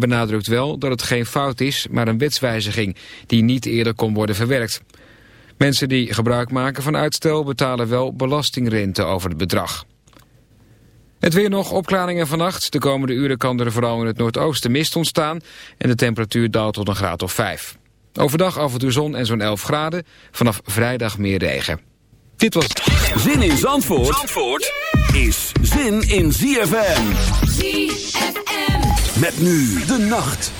benadrukt wel dat het geen fout is, maar een wetswijziging die niet eerder kon worden verwerkt. Mensen die gebruik maken van uitstel betalen wel belastingrente over het bedrag. Het weer nog, opklaringen vannacht. De komende uren kan er vooral in het noordoosten mist ontstaan en de temperatuur daalt tot een graad of 5. Overdag af en toe zon en zo'n 11 graden, vanaf vrijdag meer regen. Dit was Zin in Zandvoort, Zandvoort is zin in ZFM. ZFM. Met nu de nacht.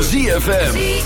ZFM.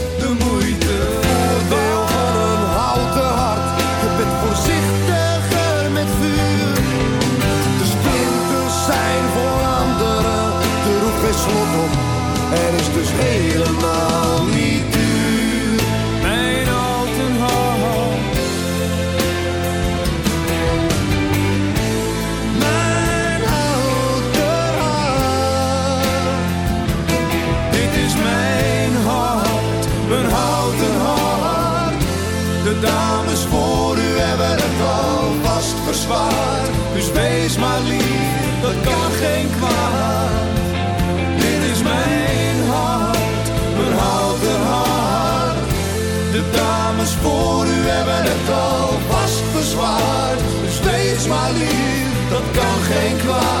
Er is dus helemaal geen kwaad.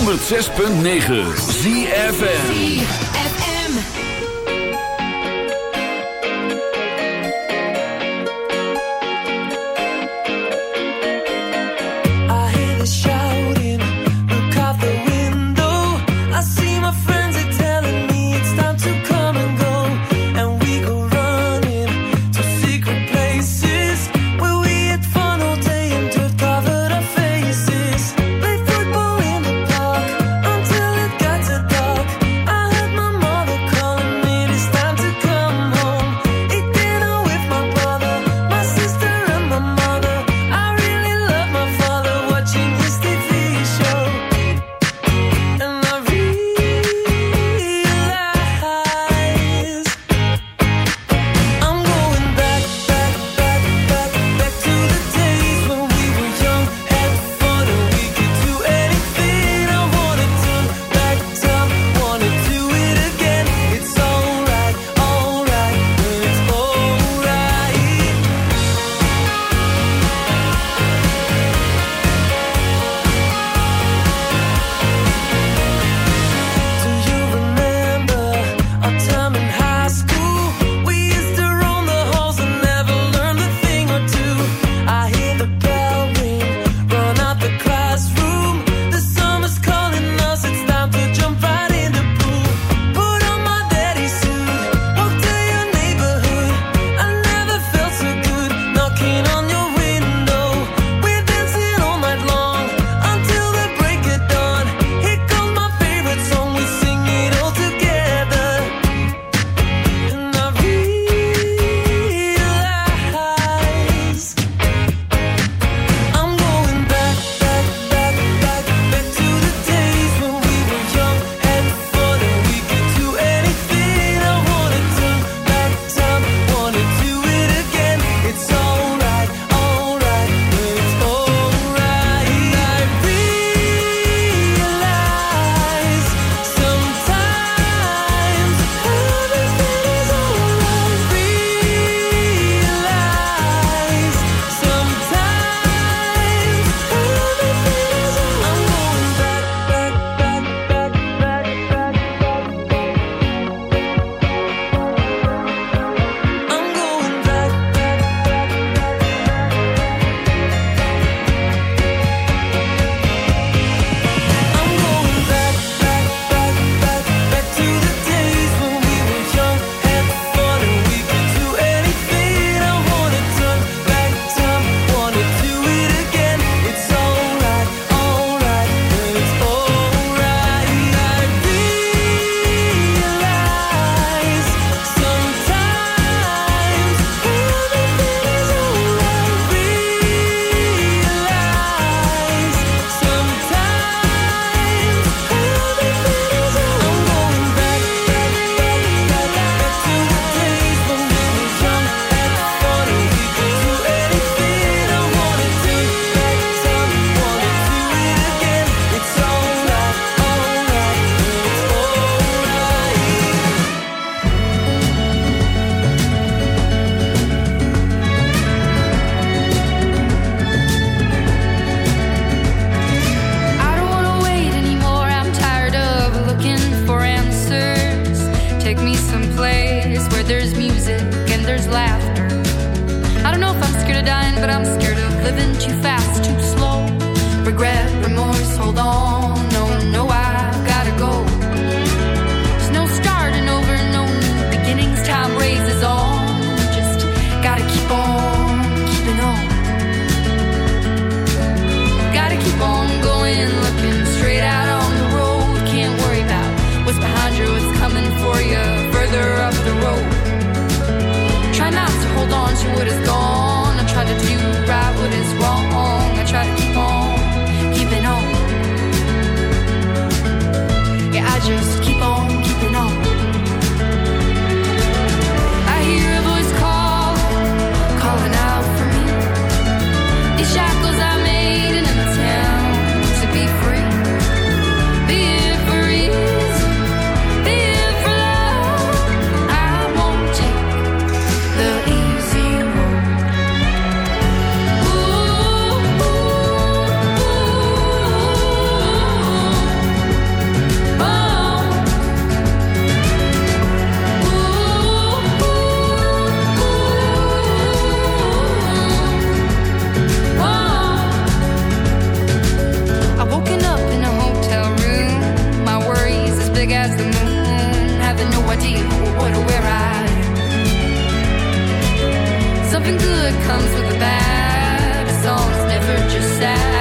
106.9 ZFN Too fast. comes with the bad. It's song's never just sad.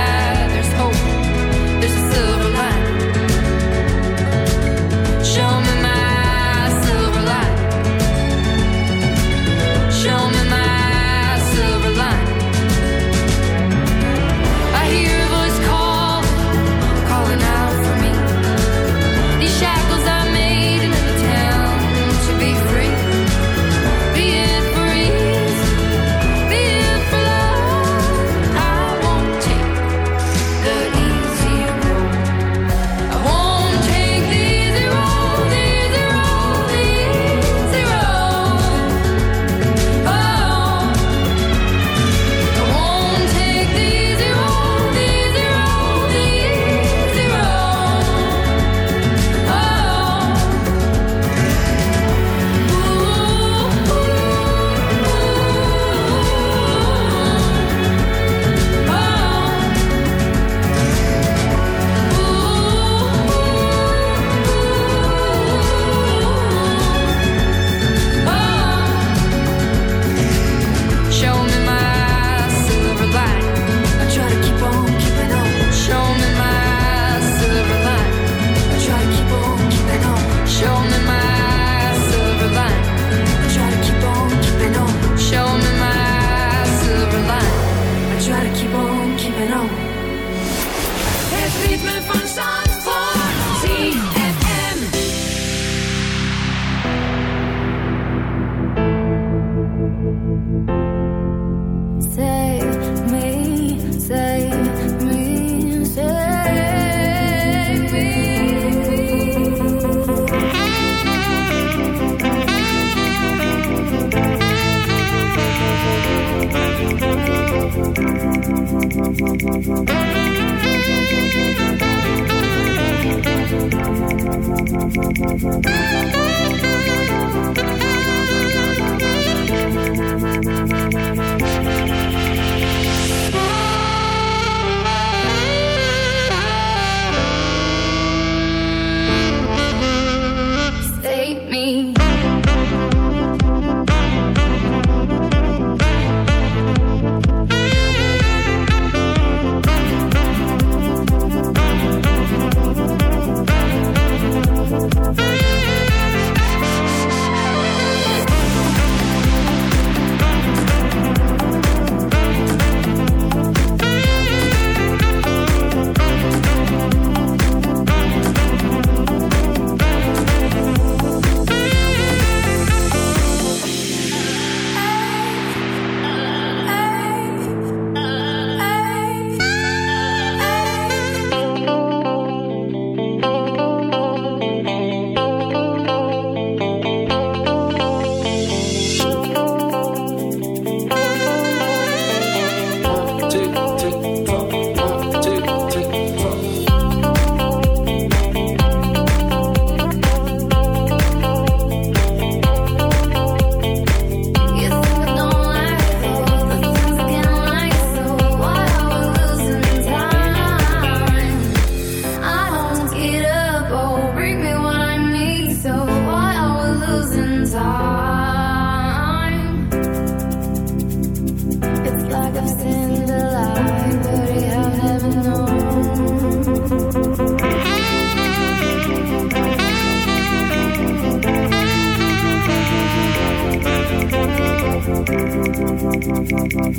Thank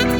you.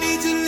need to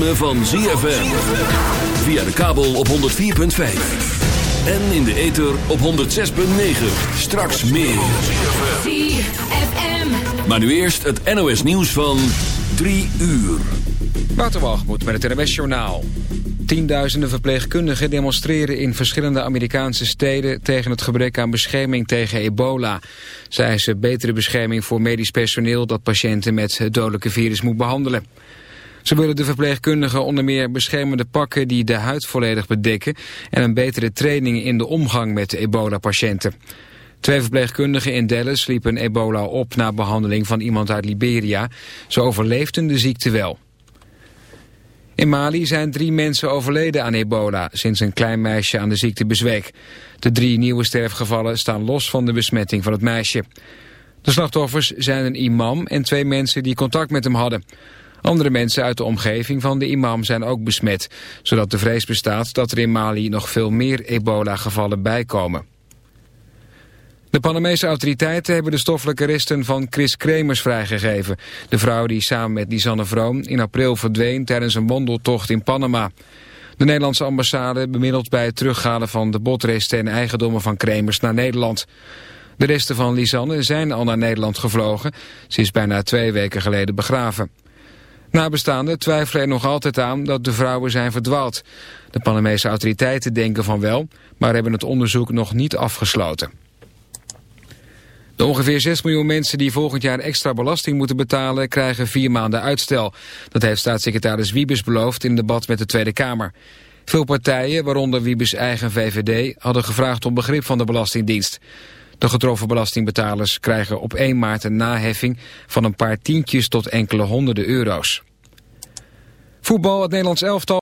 Ritme van ZFM. Via de kabel op 104.5. En in de ether op 106.9. Straks meer. ZFM. Maar nu eerst het NOS nieuws van 3 uur. Waterwalgemoed met het NMS Journaal. Tienduizenden verpleegkundigen demonstreren in verschillende Amerikaanse steden... tegen het gebrek aan bescherming tegen ebola. Zij eisen betere bescherming voor medisch personeel... dat patiënten met het dodelijke virus moet behandelen. Ze willen de verpleegkundigen onder meer beschermende pakken... die de huid volledig bedekken... en een betere training in de omgang met ebola-patiënten. Twee verpleegkundigen in Dallas liepen ebola op... na behandeling van iemand uit Liberia. Ze overleefden de ziekte wel. In Mali zijn drie mensen overleden aan ebola... sinds een klein meisje aan de ziekte bezweek. De drie nieuwe sterfgevallen staan los van de besmetting van het meisje. De slachtoffers zijn een imam en twee mensen die contact met hem hadden. Andere mensen uit de omgeving van de imam zijn ook besmet... zodat de vrees bestaat dat er in Mali nog veel meer ebola-gevallen bijkomen. De Panamese autoriteiten hebben de stoffelijke resten van Chris Kremers vrijgegeven. De vrouw die samen met Lisanne Vroom in april verdween tijdens een wandeltocht in Panama. De Nederlandse ambassade bemiddelt bij het terughalen van de botresten en eigendommen van Kremers naar Nederland. De resten van Lisanne zijn al naar Nederland gevlogen. Ze is bijna twee weken geleden begraven. Nabestaanden twijfelen er nog altijd aan dat de vrouwen zijn verdwaald. De Panamese autoriteiten denken van wel, maar hebben het onderzoek nog niet afgesloten. De ongeveer 6 miljoen mensen die volgend jaar extra belasting moeten betalen... krijgen vier maanden uitstel. Dat heeft staatssecretaris Wiebes beloofd in debat met de Tweede Kamer. Veel partijen, waaronder Wiebes eigen VVD... hadden gevraagd om begrip van de Belastingdienst. De getroffen belastingbetalers krijgen op 1 maart een naheffing... van een paar tientjes tot enkele honderden euro's. Voetbal, het Nederlands elftal.